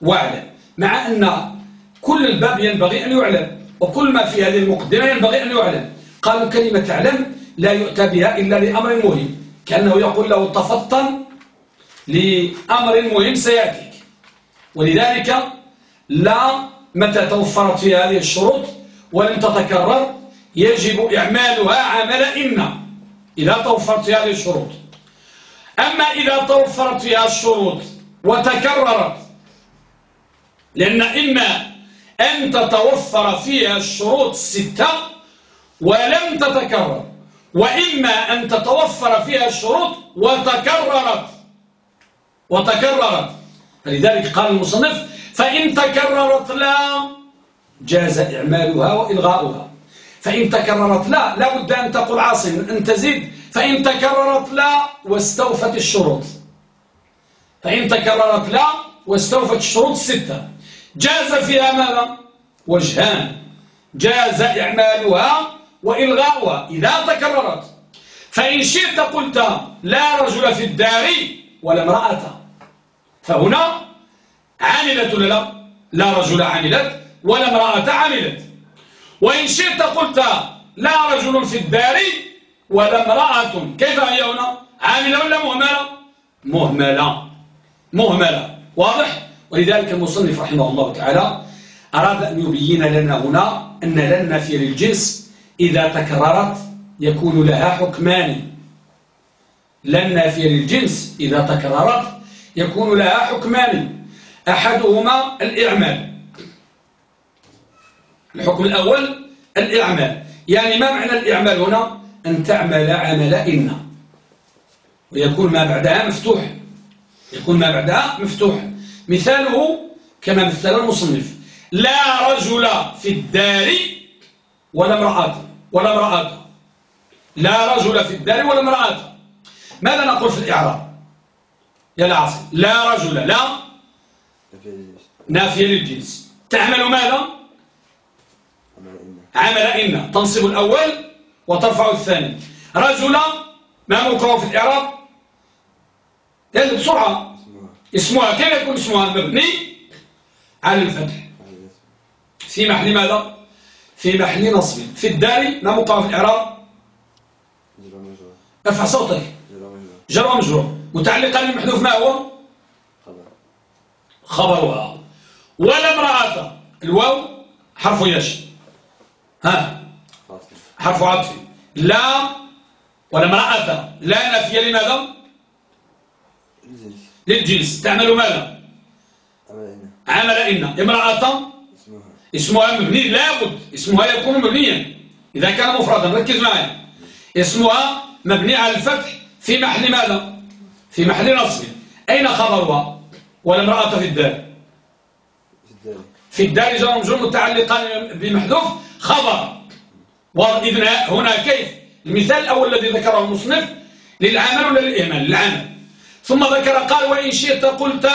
واعلم مع أن كل الباب ينبغي أن يعلم وكل ما في هذه المقدمة ينبغي أن يعلم. قالوا كلمة اعلم لا يؤتى بها إلا لأمر مهم كأنه يقول له تفطن لأمر مهم سيأتيك. ولذلك لا متى توفرت في هذه الشروط ولم تتكرر يجب إعمالها عمل إن إذا توفرت في هذه الشروط. أما إذا توفرت فيها الشروط وتكررت لأن إما أن تتوفر فيها الشروط الستة ولم تتكرر وإما أن تتوفر فيها الشروط وتكررت. وتكررت. فلذلك قال المصنف فإن تكررت لا جاز إعمالها وإلغاؤها. فإن تكررت لا لا بد أن تقول عاصم أن تزيد. فإن تكررت لا واستوفت الشروط. فإن تكررت لا واستوفت الشروط الستة جاز فيها ماذا؟ وجهان. جاز إعمالها وإلغاؤها. إذا تكررت. فإن شئت قلت لا رجل في الدار ولا امرأة. فهنا عملت ولا لا؟ لا رجل عملت ولا امرأة عملت وإن شئت قلت لا رجل في الدار ولا امرأة. كيف هي هنا؟ عاملة ولا مهملة؟ مهملة. مهملة. واضح؟ ولذلك المصنف رحمه الله تعالى أراد أن يبين لنا هنا أن لن نفي للجنس إذا تكررت يكون لها حكمان. لن نافية للجنس إذا تكررت يكون لها حكمان. أحدهما الإعمال. الحكم الأول الإعمال. يعني ما معنى الإعمال هنا؟ أن تعمل عمل إن ويكون ما بعدها مفتوح. يكون ما بعدها مفتوح. مثاله كما مثل المصنف. لا رجل في الدار ولا امرأة ولا امرأة. لا رجل في الدار ولا امرأة. ماذا نقول في الإعراب؟ يا العاصم لا رجل لا نافية للجنس. تعمل ماذا؟ عمل إن. تنصب الأول وترفع الثاني. رجل ما موقعه في الإعراب؟ يلا بسرعة. اسمها كيف يكون اسمها؟ مبني على الفتح. في محل ماذا؟ في محل نصب. في الدار ما موقعه في الإعراب؟ ارفع صوتك. جر ومجرور متعلقا بالمحذوف ما هو؟ خبرها ولا امرأة. الواو حرف يش ها. حرف عطف لا ولا امرأة. لا نافية لماذا؟ للجنس. تعمل ماذا؟ عمل إن. امرأة. اسمها. مبني. لابد اسمها يكون مبنيا. إذا كان مفردا. ركز معي. اسمها مبني على الفتح في محل ماذا؟ في محل نصب. أين خبرها ولا امرأة في الدار. في الدار جرم جرم متعلقا بمحذوف خبر. وإذن هنا كيف؟ المثال الأول الذي ذكره المصنف للعمل ولا للإهمال؟ للعمل. ثم ذكر قال وإن شئت قلت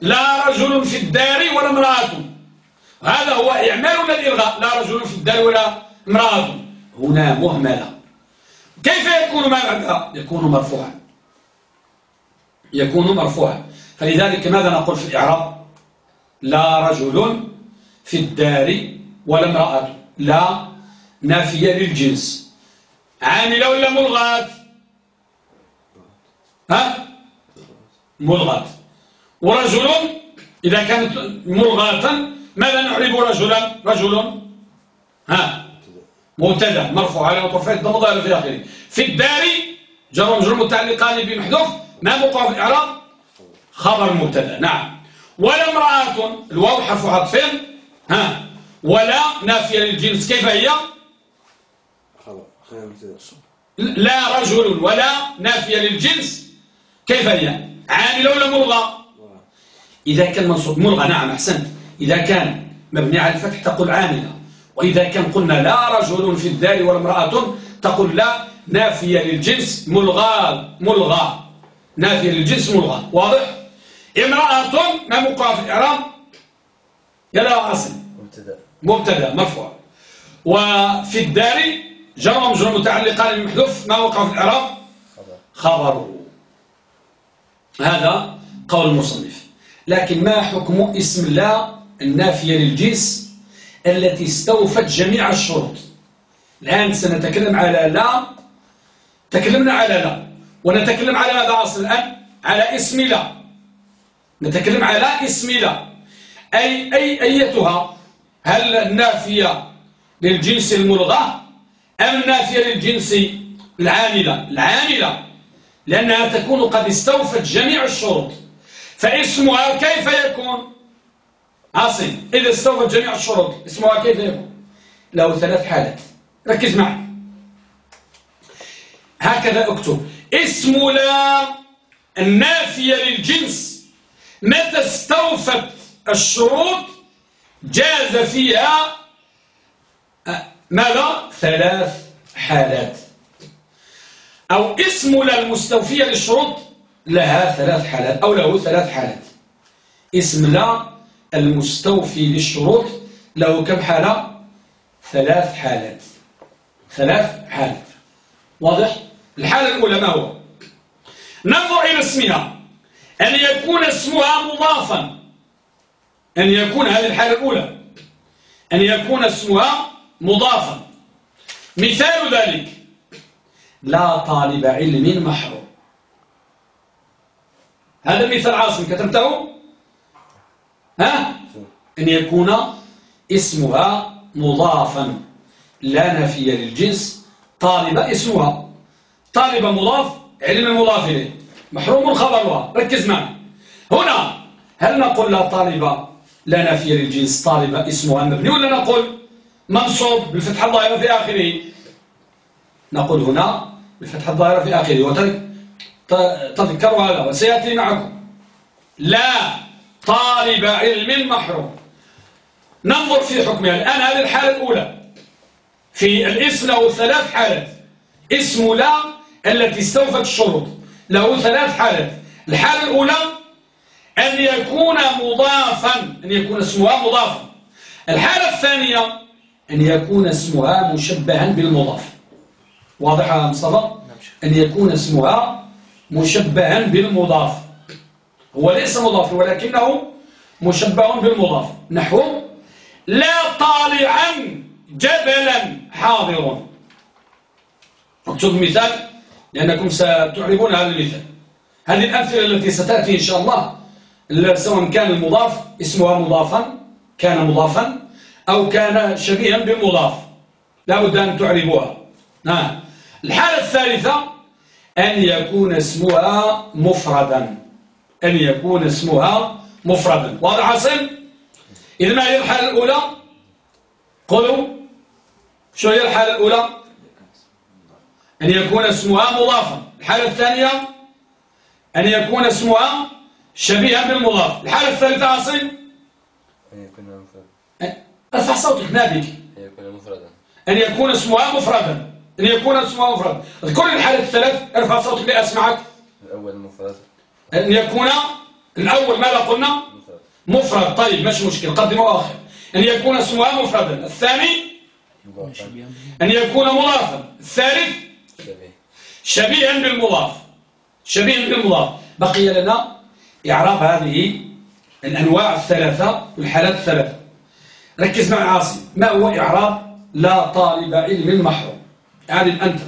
لا رجل في الدار ولا امرأة. هذا هو إعمال ولا الإلغاء لا رجل في الدار ولا امرأة. هنا مهملة. كيف يكون ما بعدها يكون مرفوعا. يكون مرفوعا. فلذلك ماذا نقول في الإعراب؟ لا رجل في الدار ولا امرأة. لا نافية للجنس. عاملة ولا ملغاة؟ ها؟ ملغاة. ورجل إذا كانت ملغاة ماذا نعرب رجلا؟ رجل. ها؟ مبتدأ. مرفوع. على مطرفه الضم ظاهر في آخره. في الدار جر ومجرور متعلقان بمحذوف. ما موقع في الإعراب؟ خبر مبتدأ. نعم. ولا امرأة الواو حرف عطف ها. ولا نافية للجنس. كيف هي؟ لا رجل ولا نافية للجنس. كيف هي؟ عامله ولا ملغى؟ إذا كان منصوب ملغى نعم أحسنت. إذا كان مبني على الفتح تقول عامله وإذا كان قلنا لا رجل في الدار ولا امرأة تقول لا نافية للجنس ملغى. ملغى. نافية للجنس ملغى. واضح؟ امرأة ما موقع في الإعراب؟ يلا عاصم. مبتدأ. مبتدأ مرفوع وفي الدار جر ومجرور متعلقان بمحذوف ما وقع في الإعراب؟ خبر. هذا قول المصنف. لكن ما حكم اسم لا النافية للجنس التي استوفت جميع الشروط؟ الآن سنتكلم على لا. تكلمنا على لا. ونتكلم على ماذا أصل الآن؟ على اسم لا. نتكلم على اسم لا. أي أي أيتها هل النافية للجنس الملغى أم النافية للجنس العاملة؟ العاملة لأنها تكون قد استوفت جميع الشروط. فاسمها كيف يكون؟ عاصم إذا استوفت جميع الشروط اسمها كيف يكون؟ له ثلاث حالات. ركز معي. هكذا أكتب. اسم لا النافية للجنس متى استوفت الشروط جاز فيها ماذا؟ ثلاث حالات. أو اسم لا للشروط لها ثلاث حالات أو له ثلاث حالات. اسم لا المستوفي للشروط له كم حالة؟ ثلاث حالات. ثلاث حالات. واضح؟ الحالة الأولى ما هو؟ ننظر إلى اسمها. أن يكون اسمها مضافا. أن يكون هذه الحالة الأولى. أن يكون اسمها مضافا. مثال ذلك. لا طالب علم محروم. هذا المثال عاصم. كتبته؟ ها؟ أن يكون اسمها مضافا. لا نفي للجنس طالب اسمها. طالب مضاف علم مضاف إليه. محروم خبرها. ركز معي. هنا هل نقول لا طالب لا نفي للجنس؟ طالب اسمها مبني ولا نقول منصوب بالفتح الظاهرة في آخره؟ نقول هنا بالفتح الظاهرة في آخره. تذكروا هذا وسيأتي معكم. لا طالب علم محروم. ننظر في حكمها الآن هذه الحالة الأولى. في الاسم له ثلاث حالات. اسم لا التي استوفت الشروط. له ثلاث حالات. الحالة الأولى أن يكون مضافا أن يكون اسمها مضافا. الحالة الثانية أن يكون اسمها مشبها بالمضاف. واضح يا مصطفى؟ أن يكون اسمها مشبها بالمضاف. هو ليس مضاف ولكنه مشبه بالمضاف. نحو لا طالعا جبلا حاضر اكتب مثال لأنكم ستعرفون هذا المثال. هذه الأمثلة التي ستأتي إن شاء الله سواء كان المضاف اسمها مضافا كان مضافا أو كان شبيها بالمضاف. لا بد أن تعرفوها نعم. الحالة الثالثة أن يكون اسمها مفردا. أن يكون اسمها مفردا. واضح عاصم إذا ما هي الحالة الأولى؟ قولوا. شو هي الحالة الأولى؟ أن يكون اسمها مضافا. الحالة الثانية أن يكون اسمها شبيها بالمضاف. الحالة الثالثة عاصم؟ أن يكون مفردا. ارفع صوتك نابك أن يكون مفردا. أن يكون اسمها مفردا. أن يكون اسمها مفردا. اذكر الحالة الثلاث. ارفع صوتك لأسمعك. الأول مفرد. أن يكون الأول ماذا قلنا؟ مفرد. مفرد. طيب مش مشكل قدم وآخر أن يكون اسمها مفردا. الثاني؟ أن يكون مضافا. الثالث؟ شبيها بالمضاف. شبيها بالمضاف. بقي لنا إعراب هذه الأنواع الثلاثة والحالات الثلاثة. ركز مع عاصم. ما هو إعراب لا طالب علم محروم؟ أعلم أنت.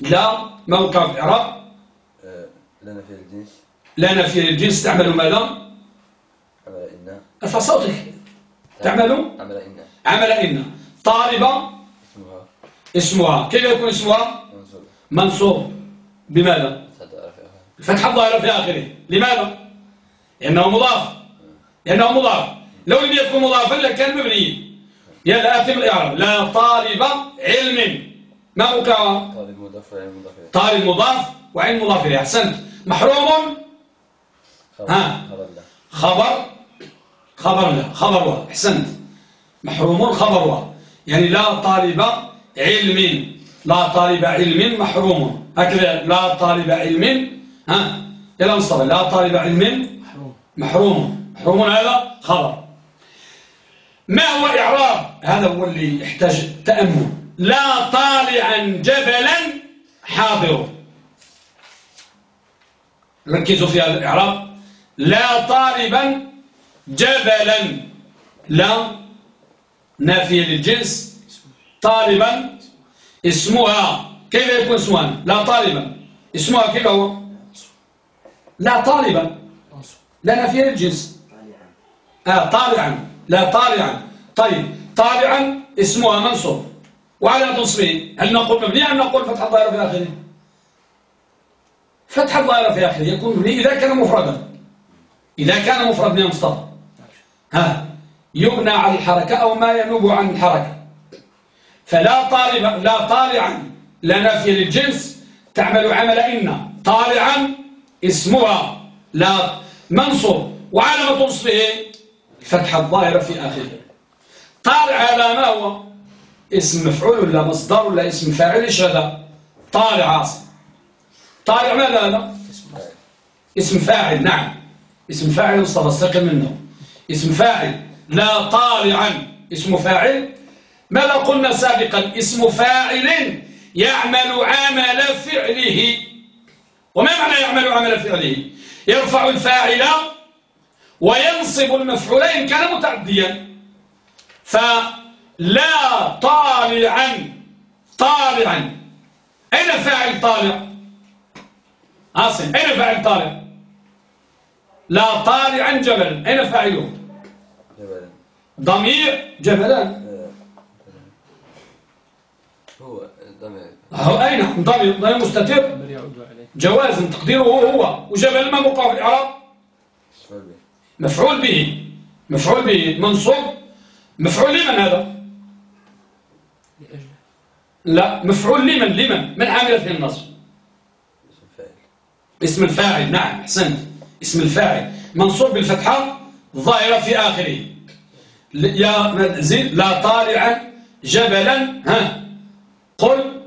لا موقع في إعراب؟ آه، لنا في الجنس لا نفي للجنس. تعمل ماذا؟ عمل إن. ارفع صوتك. تعمل عمل إن. عمل إن. طالبة اسمها. كيف يكون اسمها؟ منصوب بماذا؟ الفتح الظاهرة في آخره. لماذا؟ لأنه مضاف. لأنه مضاف. لو لم يكن مضافا لكان مبني. يا لا أتم الإعراب لا طالب علم. ما مكون طالب مضاف وعين مضاف طالب مضاف وعين مضاف إليه. أحسنت. محروم؟ خبر. ها. خبر خبر؟ خبر لا. خبرها أحسنت. محروم؟ خبرها يعني لا طالب علم. لا طالب علم محروم. هكذا لا طالب علم ها؟ إلى مصطفى. لا طالب علم محروم. محروم هذا خبر. ما هو إعراب؟ هذا هو اللي يحتاج تأمل. لا طالعا جبلا حاضر. ركزوا في هذا الإعراب. لا طالبا جبلا. لا نافية للجنس. طالبا اسمها كيف يكون اسمها؟ لا طالبا. اسمها كيف هو؟ لا طالبا. لا نافية للجنس آه طالعا. لا طالعا. طيب طالعا اسمها منصوب. وعلى تصبيه هل نقول مبني أم نقول فتح الظاهرة في آخره فتح الظاهرة في آخره يكون مبني إذا كان مفردا. إذا كان مفرد من ها يبنى على الحركة أو ما ينوب عن الحركة. فلا طالب لا طالعا لا نافية للجنس تعمل عمل إن. طالعا اسمها لا منصوب. وعلامة نصبه الفتحة الظاهرة في آخره. طالع هذا ما هو؟ اسم مفعول ولا مصدر ولا اسم فاعل؟ إيش هذا؟ طالع عاصم. طالع ماذا هذا؟ اسم فاعل نعم. اسم فاعل مصطفى استقل منه. اسم فاعل لا طالعا. اسم فاعل؟ ماذا قلنا سابقا؟ اسم فاعل يعمل عمل فعله. وما معنى يعمل عمل فعله؟ يرفع الفاعل وينصب المفعولين كان متعديا. فلا طالعا طالعا. أين فاعل طالع؟ عاصم أين فاعل طالع؟ لا طالعا جبلا. أين فاعله؟ ضمير جبلان هو أين ضمير ضمير مستتر. جواز تقديره هو وجبل ما موقع في الإعراب. مفعول به. مفعول به. منصوب. مفعول لمن هذا؟ لا. مفعول لمن؟ لمن؟ من عامل في النصب اسم الفاعل. نعم أحسنت. اسم الفاعل. منصوب بالفتحة ظاهرة في آخره. يا لا طالعا جبلا. ها. قل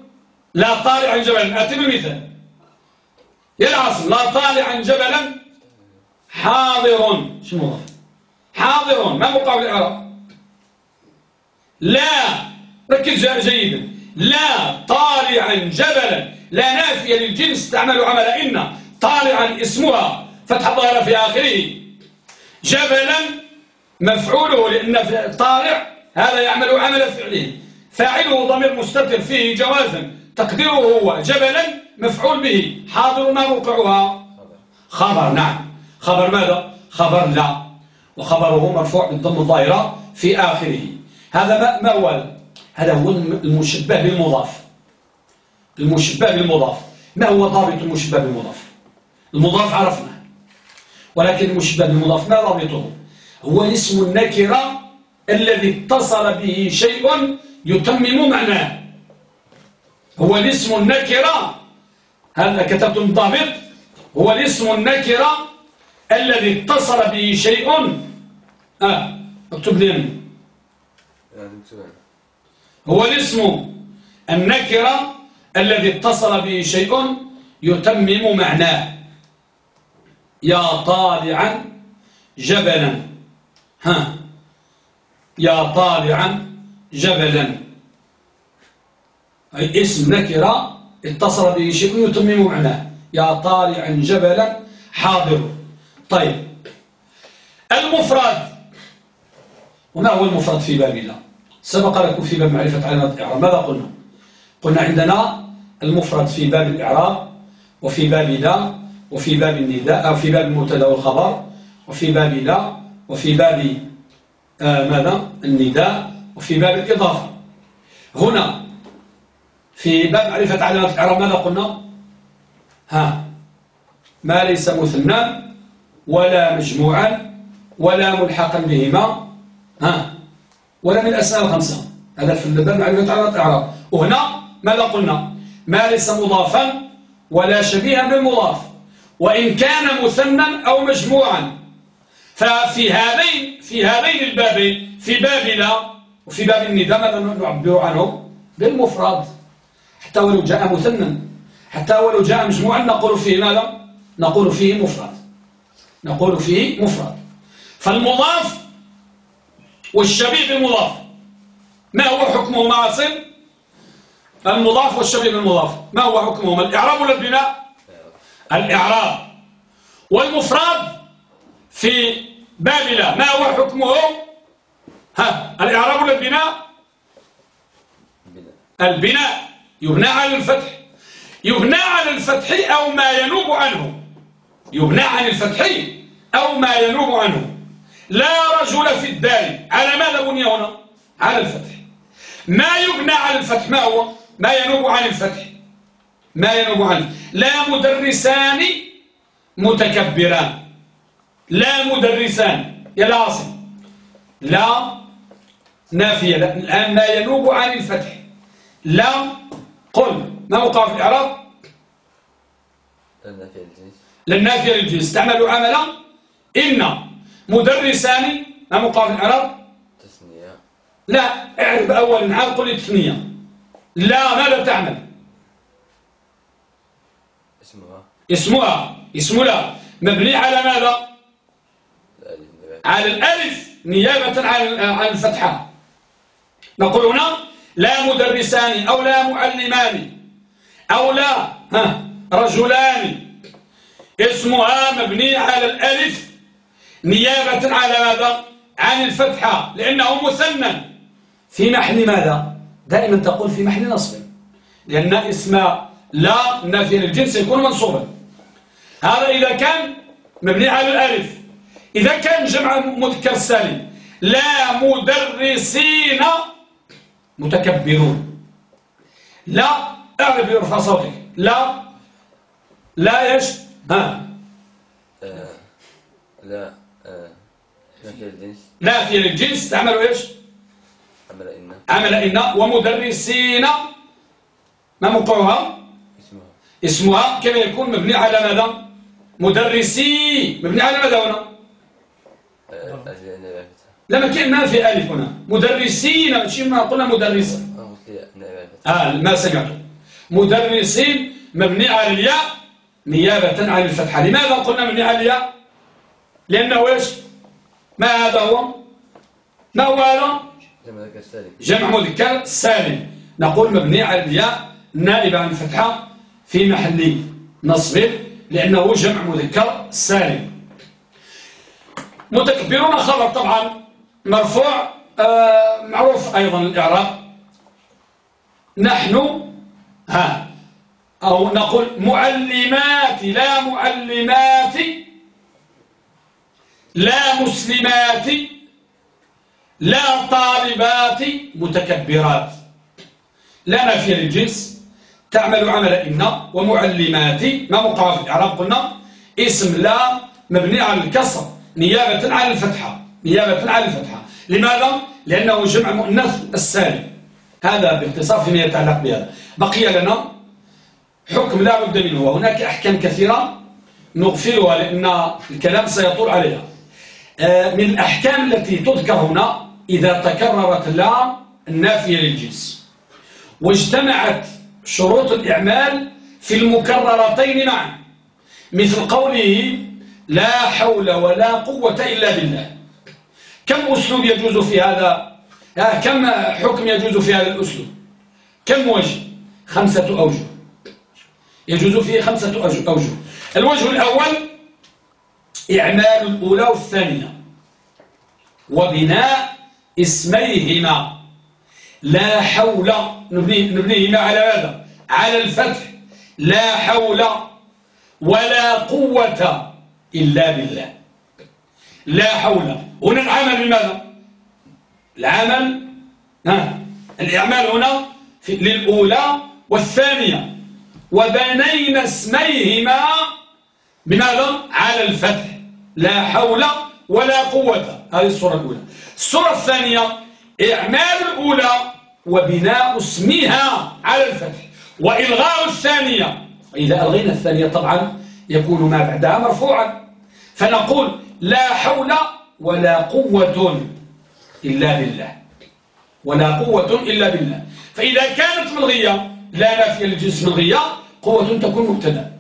لا طالعا جبلا أتم المثال يا العاصم لا طالعا جبلا حاضر شنو حاضر ما مقابل الإعراب؟ لا ركز جيدا. لا طالعا جبلا لا نافية للجنس تعمل عمل إن. طالعا اسمها فتح الظاهرة في آخره. جبلا مفعوله لأن طالع هذا يعمل عمل فعله. فاعله ضمير مستتر فيه جوازا تقديره هو جبلا مفعول به حاضر ما موقعها. خبر نعم. خبر ماذا؟ خبر لا. وخبره مرفوع بالضم الظاهرة في آخره. هذا ما هو هذا هو المشبه بالمضاف. المشبه بالمضاف. ما هو ضابط المشبه بالمضاف؟ المضاف عرفنا. ولكن المشبه بالمضاف ما ضابطه؟ هو الاسم النكرة الذي اتصل به شيء يتمم معناه هو الاسم النكرة. هذا كتبتم الضابط هو الاسم النكرة الذي اتصل به شيء. آه اكتب لي. هو الاسم النكرة الذي اتصل به شيء. يتمم معناه يا طالعا جبلا. ها. يا طالعا جبلا. أي اسم نكرة اتصل به شيء يتمم معناه. يا طالعا جبلا حاضر. طيب. المفرد. وما هو المفرد في بابنا سبق لكم في باب معرفة علامات الإعراب. ماذا قلنا؟ قلنا عندنا المفرد في باب الإعراب وفي باب لا وفي باب النداء أو في باب المبتدا والخبر وفي باب لا وفي باب آه ماذا؟ النداء. وفي باب الإضافة. هنا في باب معرفة علامات الإعراب ماذا قلنا؟ ها ما ليس مثنى ولا مجموعا ولا ملحقا بهما. ها ولا من الأسماء الخمسة. هذا في الباب معرفة علامات الإعراب. وهنا ماذا قلنا؟ ما ليس مضافا ولا شبيها بالمضاف. وإن كان مثنى أو مجموعا ففي هذين في هذين البابين في باب لا وفي باب النداء ماذا نعبر عنه بالمفرد. حتى ولو جاء مثنى حتى ولو جاء مجموعا نقول فيه ماذا؟ نقول فيه مفرد. نقول فيه مفرد. فالمضاف والشبيه بالمضاف. ما هو حكمه معصم المضاف والشبيه بالمضاف. ما هو حكمهما الإعراب ولا البناء؟ الإعراب. والمفرد في بابل ما هو حكمه؟ ها الإعراب ولا البناء البناء يبنى على الفتح. يبنى على الفتح أو ما ينوب عنه. يبنى عن الفتح أو ما ينوب عنه. لا رجل في الدار. على ماذا بني هنا؟ على الفتح. ما يبنى على الفتح؟ ما هو؟ ما ينوب عن الفتح. ما ينوب عنه لا مدرسان متكبران. لا مدرسان. يا العاصم. لا نافية. الآن ما ينوب عن الفتح. لا قل. ما وقع في الإعراب؟ للنافية للجنس. استعملوا عملا إن مدرسان ما وقع في الإعراب؟ تسنية لا اعرف أول نعم قل التثنية لا ماذا تعمل؟ اسمها. اسمها. اسم لا. مبني على ماذا؟ على الألف. نيابة عن الفتحة. نقول هنا لا مدرسان أو لا معلمان أو لا رجلان. اسمها مبني على الألف نيابة على ماذا؟ عن الفتحة لأنه مثنى. في محل ماذا؟ دائما تقول في محل نصب. لأن اسم لا نافيا للجنس يكون منصوبا. هذا إذا كان مبني على الألف. إذا كان جمع مذكر سالم. لا مدرسين متكبرون. لا اعرف يرفع صوتك. لا. لا إيش؟ ها. آه لا آه نافية للجنس نافية للجنس تعملوا إيش؟ عمل إن. عمل إن ومدرسين. ما موقعها؟ اسمها. اسمها كما يكون مبني على ماذا؟ مدرسي. مبني على ماذا هنا؟ لما كان ما في ألف هنا. مدرسين ماشي ما قلنا مدرسة. آه ما سمعته مدرسين مبني على الياء نيابة عن الفتحة. لماذا قلنا مبني على الياء؟ لأنه إيش؟ ما هذا هو؟ ما هو هذا؟ جمع مذكر سالم. نقول مبني على الياء نائبة عن الفتحة في محل نصب لأنه جمع مذكر سالم. متكبرون خبر طبعا. مرفوع آه معروف أيضا الإعراب. نحن ها أو نقول معلمات لا معلمات لا مسلمات لا طالبات متكبرات. لا نافية للجنس. تعمل عمل إن ومعلمات. ما في الإعراب قلنا؟ اسم لا مبني على الكسر نيابة عن الفتحة. نيابة عن الفتحة. لماذا؟ لأنه جمع مؤنث السالم هذا باختصار فيما يتعلق بهذا. بقي لنا حكم لا بد منه. وهناك أحكام كثيرة نغفلها لأن الكلام سيطول عليها. آه، من الأحكام التي تذكر هنا إذا تكررت لا النافية للجنس. واجتمعت شروط الإعمال في المكررتين معا. مثل قوله لا حول ولا قوة إلا بالله. كم أسلوب يجوز في هذا؟ كم حكم يجوز في هذا الأسلوب؟ كم وجه؟ خمسة أوجه. يجوز فيه خمسة أوجه الوجه الأول إعمال الأولى والثانية. وبناء اسميهما. لا حول نبنيهما على ماذا؟ على الفتح. لا حول ولا قوة إلا بالله. لا حول. هنا العمل بماذا؟ العمل ها الإعمال هنا للأولى والثانية. وبنينا اسميهما بماذا؟ على الفتح. لا حول ولا قوة. هذه الصورة الأولى. الصورة الثانية إعمال الأولى وبناء اسمها على الفتح. وإلغاء الثانية. إذا ألغينا الثانية طبعا يكون ما بعدها مرفوعا. فنقول لا حول ولا قوة إلا بالله. ولا قوة إلا بالله. فإذا كانت ملغية لا نافية للجنس ملغية قوة تكون مبتدأ.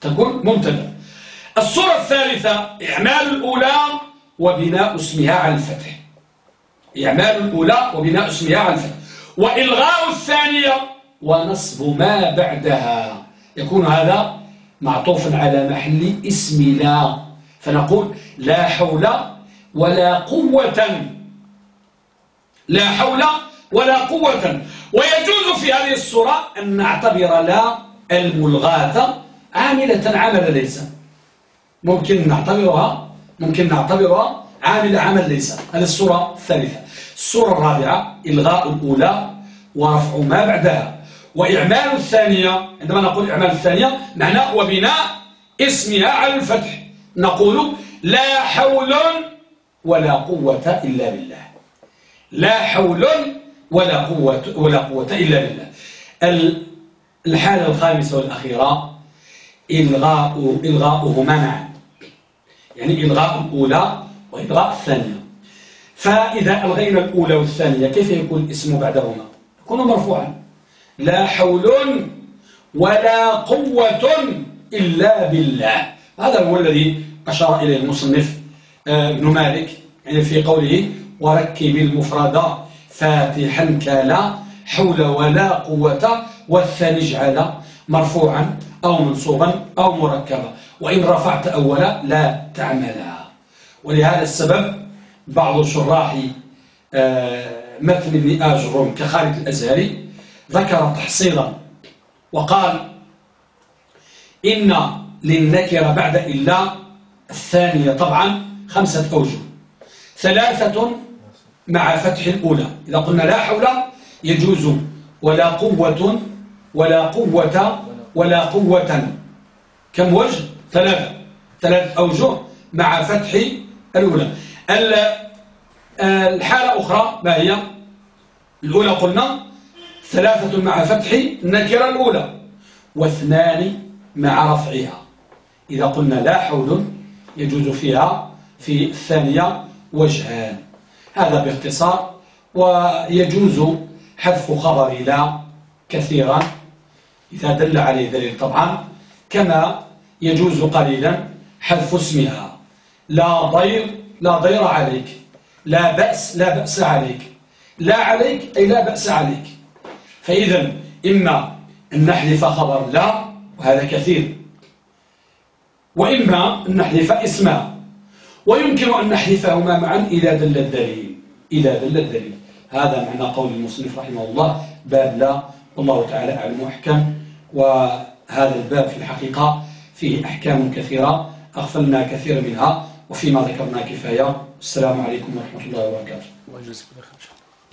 تكون مبتدأ. الصورة الثالثة إعمال الأولى وبناء اسمها على الفتح. إعمال الأولى وبناء اسمها على الفتح. وإلغاء الثانية ونصب ما بعدها. يكون هذا معطوفا على محل اسم لا. فنقول لا حول ولا قوة. لا حول ولا قوة. ويجوز في هذه الصورة أن نعتبر لا الملغاة عاملة عمل ليس. ممكن نعتبرها ممكن نعتبرها عامل عمل ليس. هذه الصورة الثالثة. الصورة الرابعة إلغاء الأولى ورفع ما بعدها. وإعمال الثانية عندما نقول إعمال الثانية معنى وبناء اسمها على الفتح. نقول لا حول ولا قوة إلا بالله. لا حول ولا قوة, ولا قوة إلا بالله. الحالة الخامسة والأخيرة إلغاء إلغاؤهما معا. يعني إلغاء الأولى وإلغاء الثانية. فإذا ألغينا الأولى والثانية كيف يكون الاسم بعدهما؟ يكون مرفوعا. لا حول ولا قوة إلا بالله. هذا هو الذي أشار إليه المصنف آه، ابن مالك يعني في قوله وركب المفرد فاتحا كلا حول ولا قوة والثاني اجعل مرفوعا أو منصوبا أو مركبا وإن رفعت أولا لا تعملها ولهذا السبب بعض شراح آه، متن ابن آجروم كخالد الأزهري ذكر تحصيلا وقال إن للنكرة بعد إلا الثانية طبعا خمسة أوجه. ثلاثة مع فتح الأولى. إذا قلنا لا حول يجوز ولا قوة ولا قوة ولا قوة. كم وجه؟ ثلاثة. ثلاث أوجه مع فتح الأولى. الحالة أخرى ما هي؟ الأولى قلنا ثلاثة مع فتح النكرة الأولى واثنان مع رفعها. إذا قلنا لا حول يجوز فيها في الثانية وجهان. هذا باختصار ويجوز حذف خبر لا كثيرا إذا دل عليه دليل طبعا كما يجوز قليلا حذف اسمها. لا ضير لا ضير عليك لا بأس لا بأس عليك. لا عليك أي لا بأس عليك. فإذا إما أن نحذف خبر لا وهذا كثير. وإما أن نحذف اسمها. ويمكن أن نحذفهما معا إذا دل الدليل. إذا دل الدليل. هذا معنى قول المصنف رحمه الله. باب لا. والله تعالى أعلم وأحكم. وهذا الباب في الحقيقة فيه أحكام كثيرة. أغفلنا كثير منها. وفيما ذكرنا كفاية. السلام عليكم ورحمة الله وبركاته.